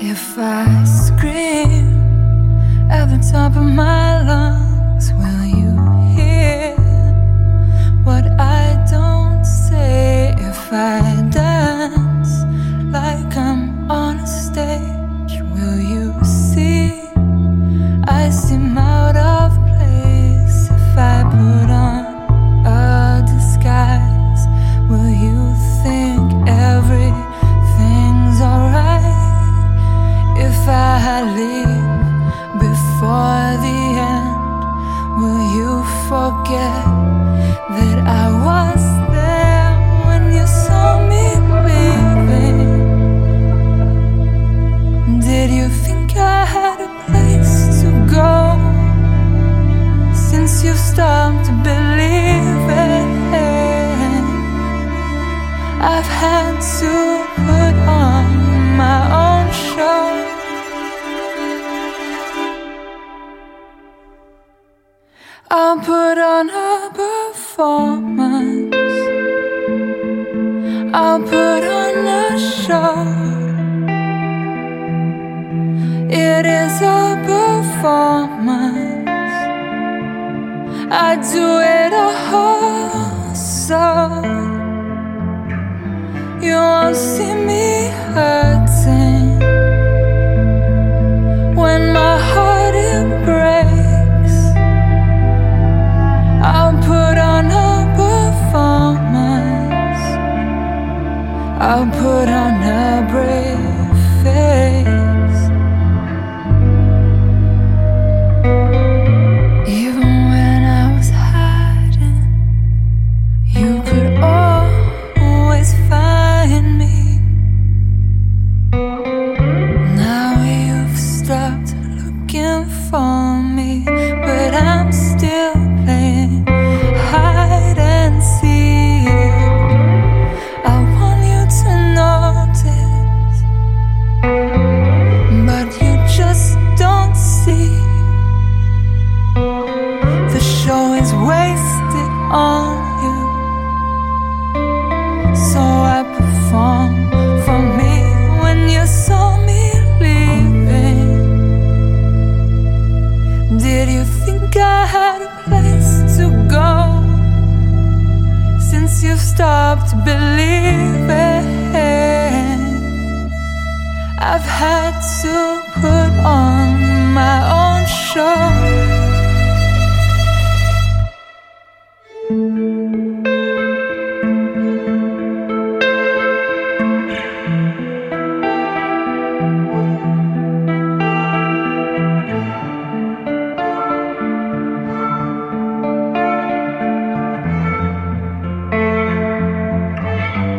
If I scream at the top of my lungs, will you hear what I don't say? If I forget that I was there when you saw me leaving? Did you think I had a place to go since you stopped believing? I've had to I'll put on a performance. I'll put on a show. It is a performance. I do it a whole so you won't see me on you. So I perform for me when you saw me leaving. Did you think I had a place to go? Since you've stopped believing, I've had to put on my own show.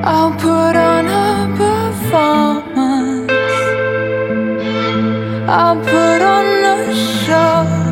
I'll put on a performance. I'll put on a show.